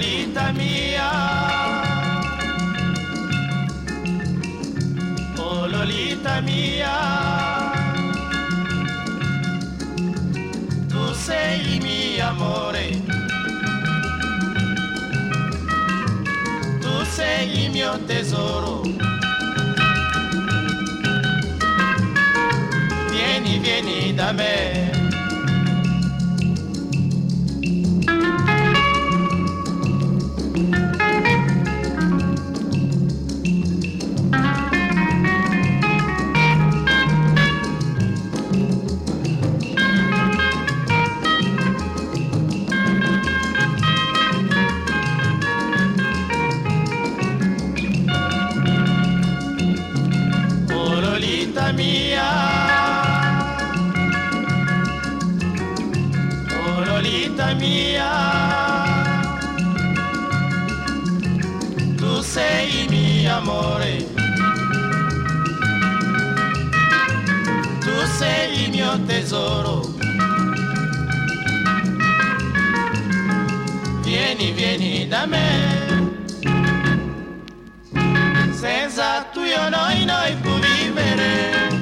Lolita mia. Oh Lolita mia. Tu sei mio amore. Tu sei il mio tesoro. Vieni, vieni da me. Mia. Oh Lolita mia. Tu sei mio amore. Tu sei il mio tesoro. Vieni, vieni da me. senza tu io noi noi può Thank you.